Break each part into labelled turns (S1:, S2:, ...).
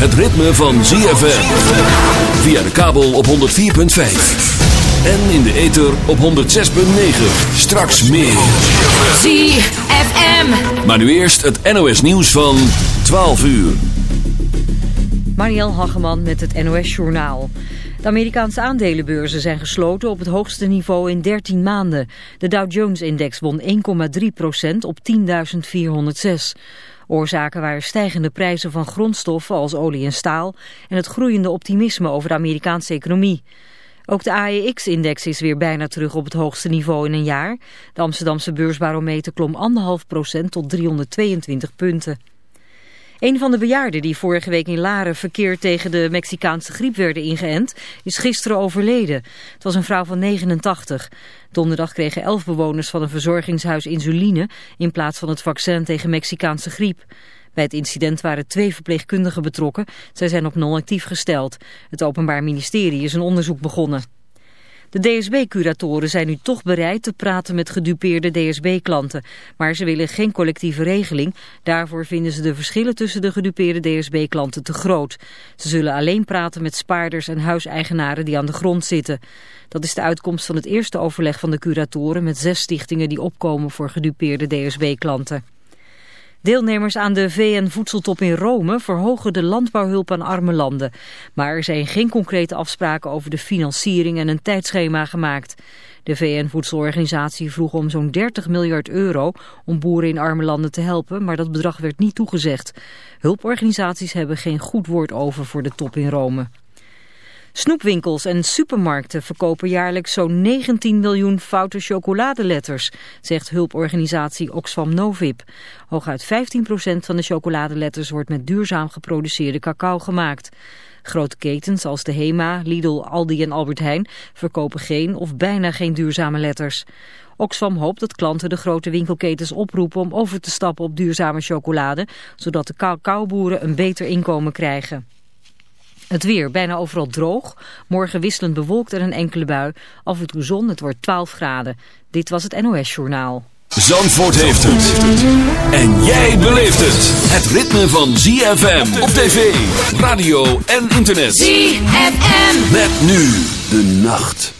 S1: het ritme van ZFM. Via de kabel op 104.5. En in de ether op 106.9. Straks meer.
S2: ZFM.
S1: Maar nu eerst het NOS nieuws van 12 uur.
S3: Marielle Hageman met het NOS Journaal. De Amerikaanse aandelenbeurzen zijn gesloten op het hoogste niveau in 13 maanden. De Dow Jones-index won 1,3% op 10.406. Oorzaken waren stijgende prijzen van grondstoffen als olie en staal... en het groeiende optimisme over de Amerikaanse economie. Ook de AEX-index is weer bijna terug op het hoogste niveau in een jaar. De Amsterdamse beursbarometer klom 1,5% tot 322 punten. Een van de bejaarden die vorige week in Laren verkeer tegen de Mexicaanse griep werden ingeënt, is gisteren overleden. Het was een vrouw van 89. Donderdag kregen elf bewoners van een verzorgingshuis insuline in plaats van het vaccin tegen Mexicaanse griep. Bij het incident waren twee verpleegkundigen betrokken. Zij zijn op non-actief gesteld. Het Openbaar Ministerie is een onderzoek begonnen. De DSB-curatoren zijn nu toch bereid te praten met gedupeerde DSB-klanten. Maar ze willen geen collectieve regeling. Daarvoor vinden ze de verschillen tussen de gedupeerde DSB-klanten te groot. Ze zullen alleen praten met spaarders en huiseigenaren die aan de grond zitten. Dat is de uitkomst van het eerste overleg van de curatoren met zes stichtingen die opkomen voor gedupeerde DSB-klanten. Deelnemers aan de VN-voedseltop in Rome verhogen de landbouwhulp aan arme landen. Maar er zijn geen concrete afspraken over de financiering en een tijdschema gemaakt. De VN-voedselorganisatie vroeg om zo'n 30 miljard euro om boeren in arme landen te helpen, maar dat bedrag werd niet toegezegd. Hulporganisaties hebben geen goed woord over voor de top in Rome. Snoepwinkels en supermarkten verkopen jaarlijks zo'n 19 miljoen foute chocoladeletters, zegt hulporganisatie Oxfam Novib. Hooguit 15% van de chocoladeletters wordt met duurzaam geproduceerde cacao gemaakt. Grote ketens als de Hema, Lidl, Aldi en Albert Heijn verkopen geen of bijna geen duurzame letters. Oxfam hoopt dat klanten de grote winkelketens oproepen om over te stappen op duurzame chocolade, zodat de cacaoboeren een beter inkomen krijgen. Het weer bijna overal droog. Morgen wisselend bewolkt en een enkele bui. Af en toe zon, het wordt 12 graden. Dit was het NOS Journaal.
S1: Zandvoort heeft het. En jij beleeft het. Het ritme van ZFM op tv, radio en internet.
S2: ZFM.
S1: Met nu de nacht.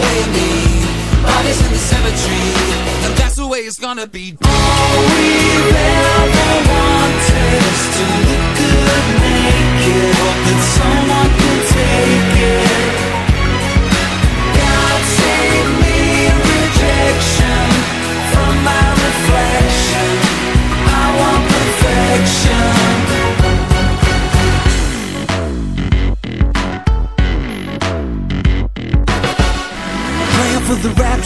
S4: the me. Bodies in the cemetery, and that's the way it's gonna be. All we've ever wanted is to look good naked. Hope that someone can take it. God save me rejection from my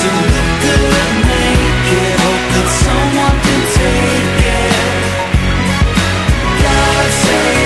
S4: to look good naked, hope that someone can take it. God save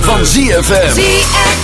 S1: van ZFM.
S3: ZFM.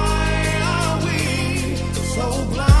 S2: so blind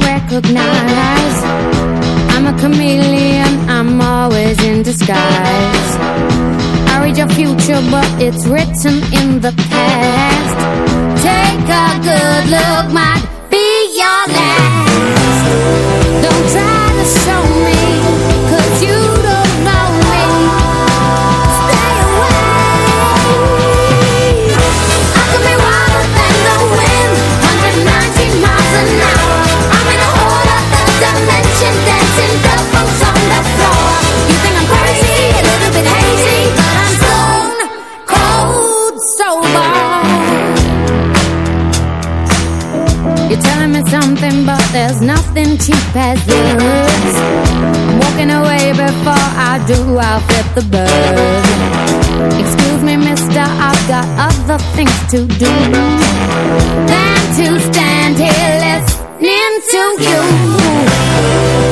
S5: Recognize. I'm a chameleon, I'm always in disguise. I read your future, but it's written in the past. Take a good look, might cheap as this. Walking away before I do, I'll flip the bird. Excuse me mister, I've got other things to do Than to stand here listening to you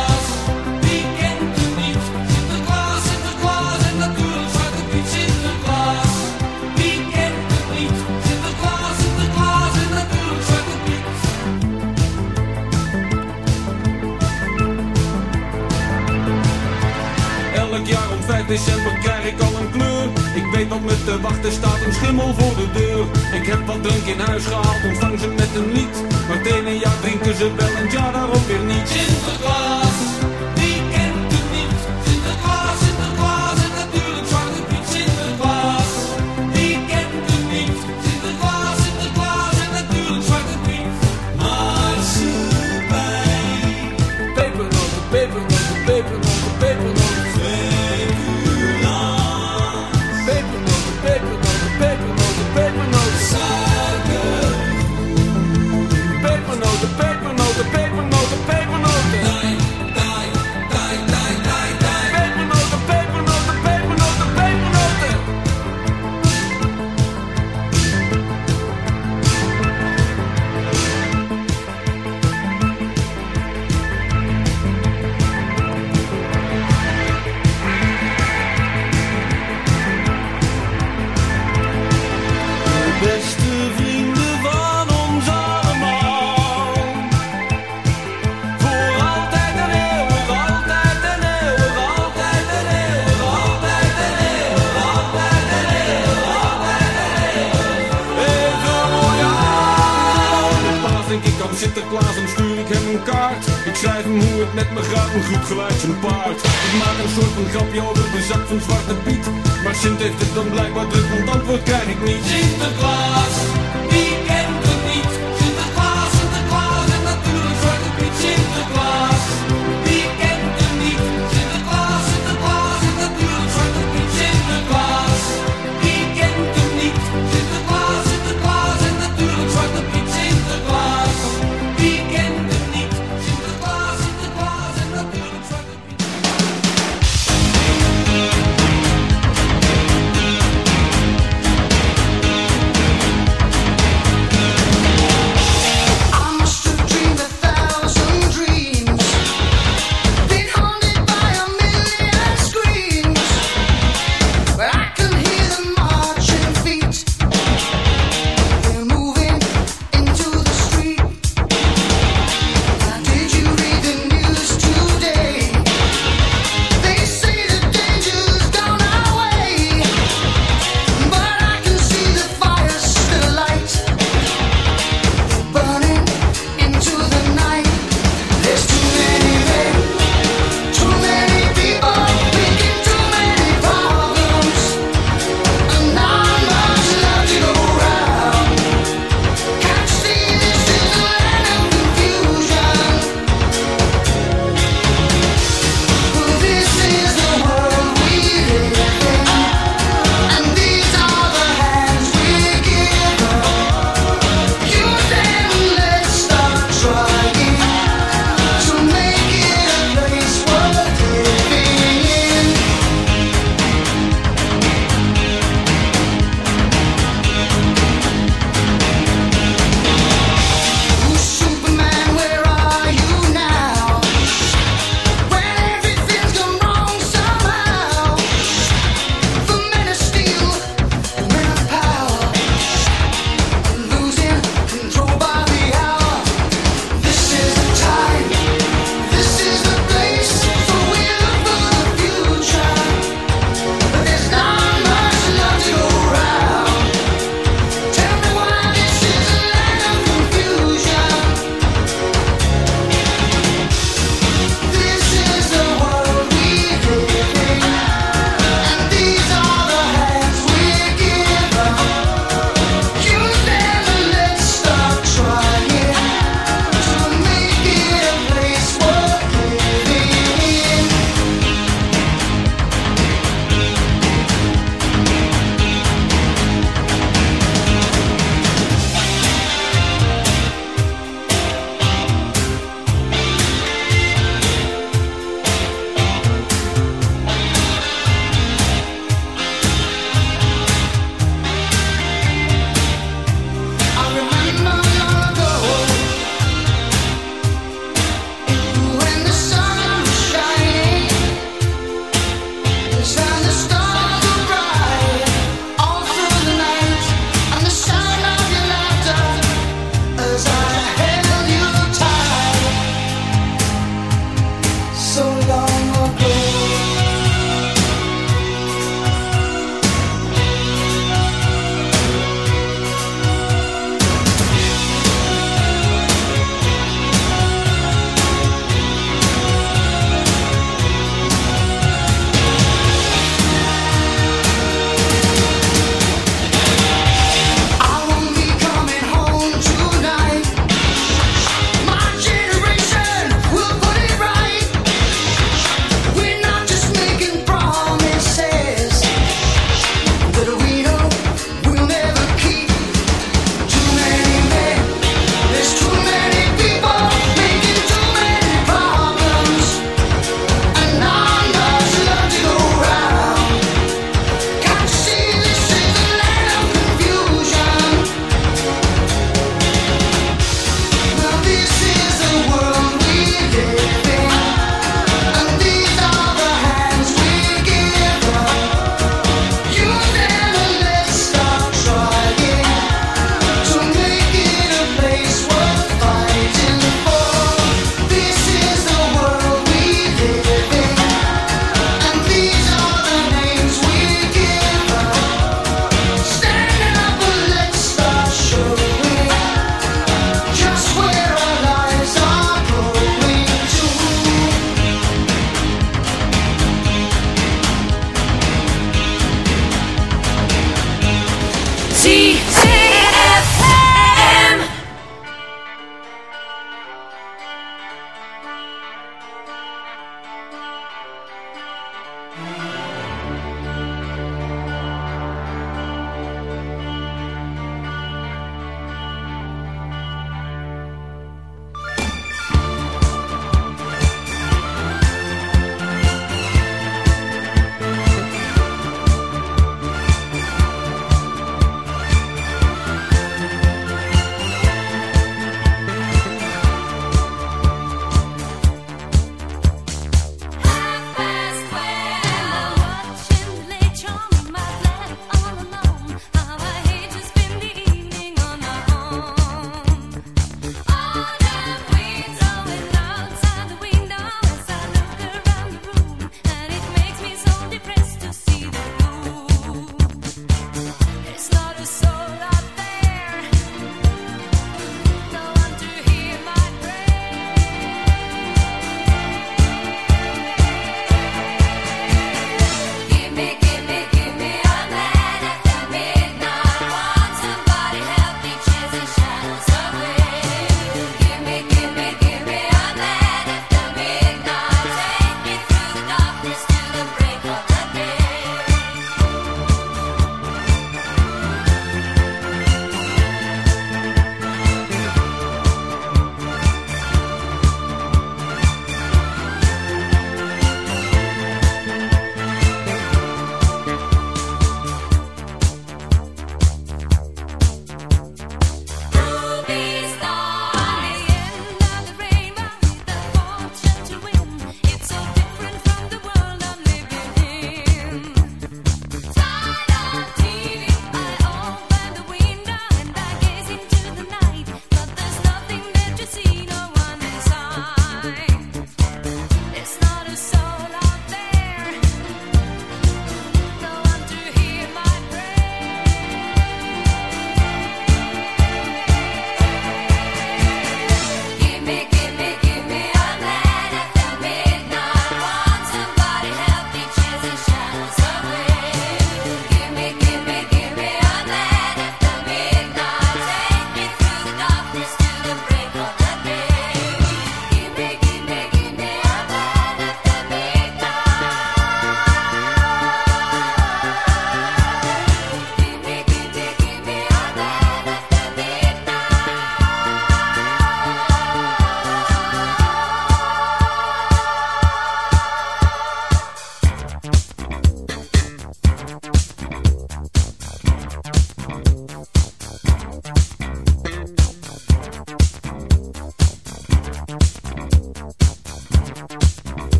S6: december krijg ik al een kleur. Ik weet wat me te wachten staat, een schimmel voor de deur. Ik heb wat drank in huis gehaald, ontvang ze met een lied. Maar het jaar drinken ze wel en jaar daarop weer niet. Sinterklaas,
S7: schrijf hem hoe het met me gaat, een goed gelijk zijn paard Ik maak een soort van grapje over de zak van Zwarte Piet. Maar Sint heeft het dan blijkbaar druk, want antwoord krijg ik niet.
S6: Sinterklaas, wie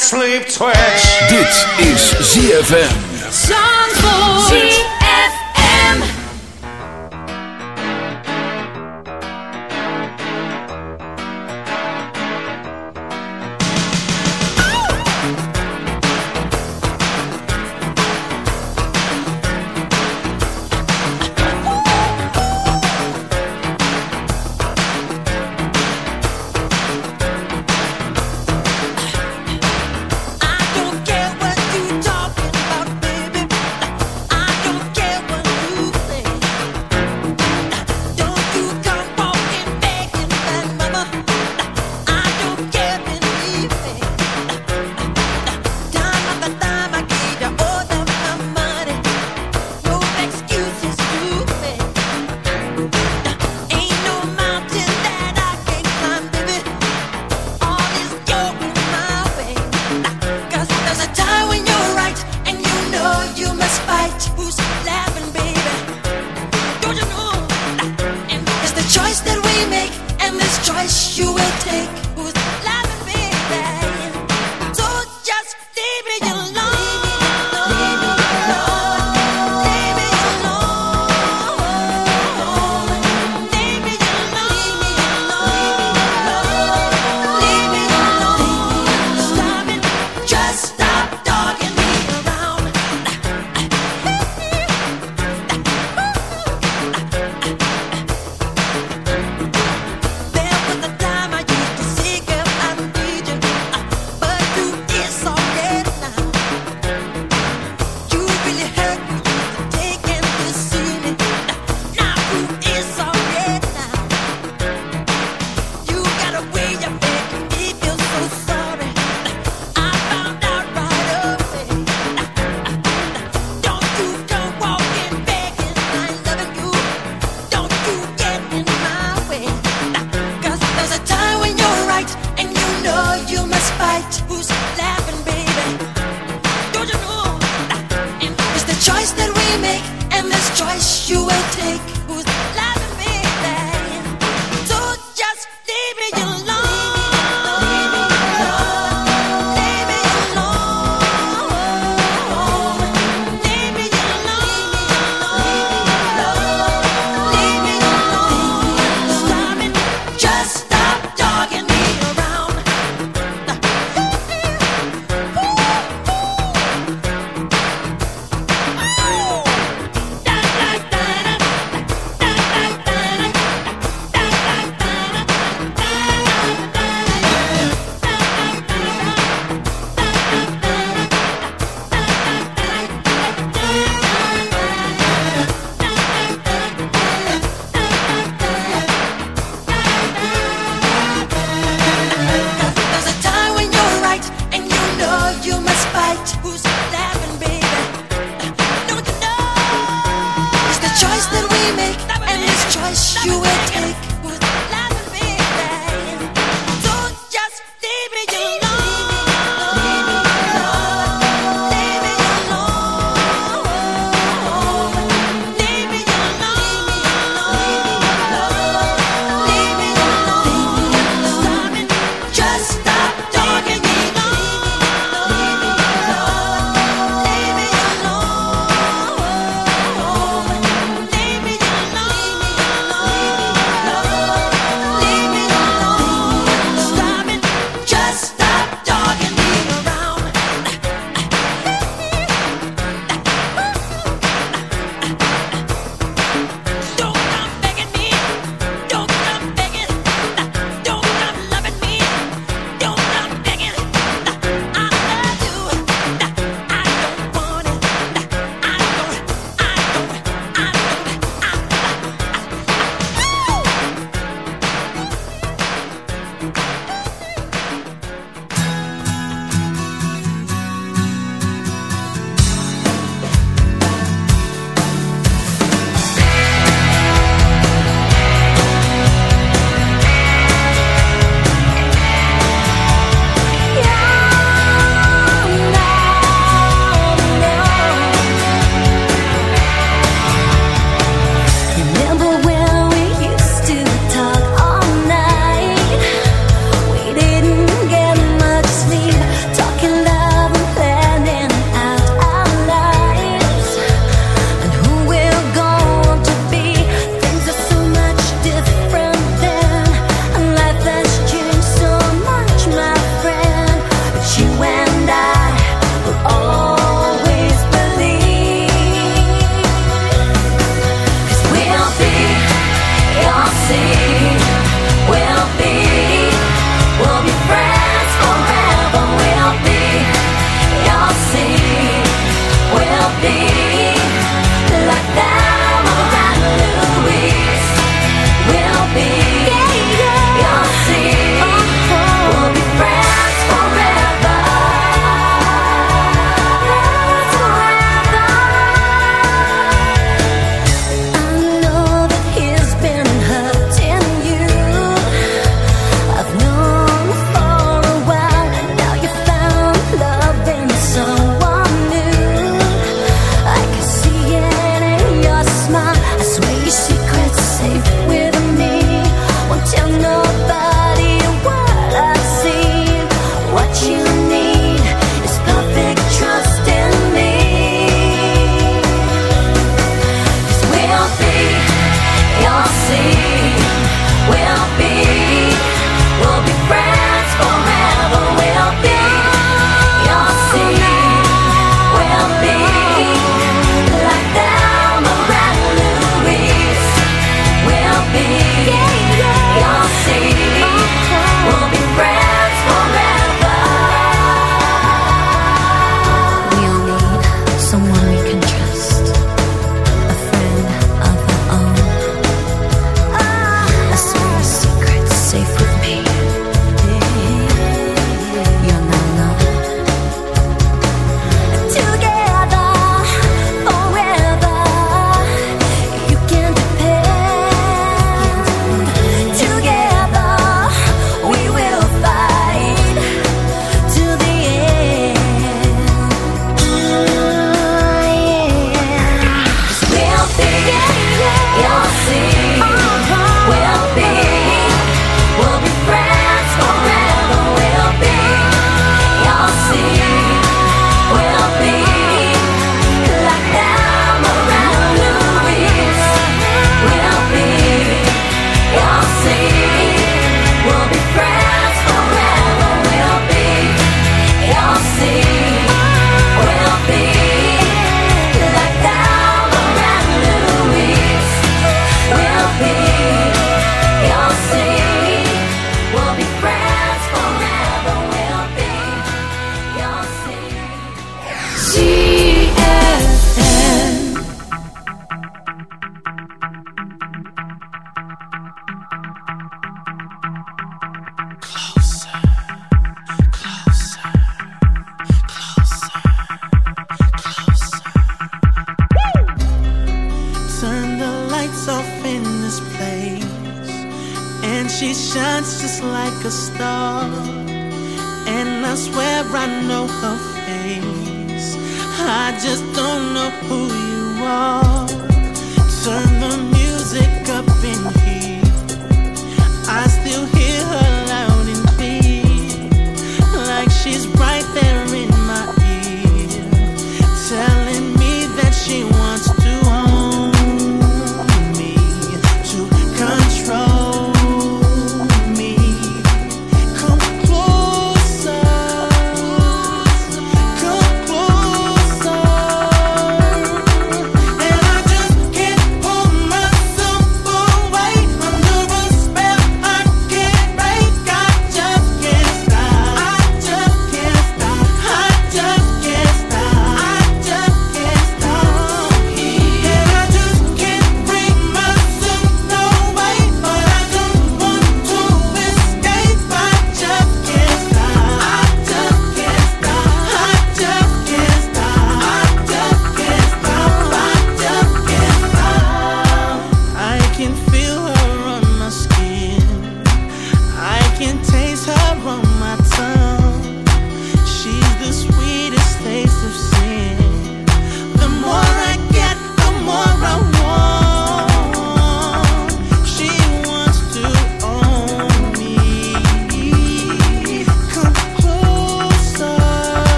S8: sleep twitch.
S9: Dit is ZFM.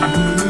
S10: Mm-hmm.